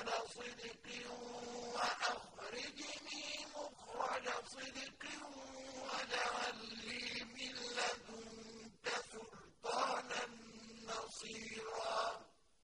على صدق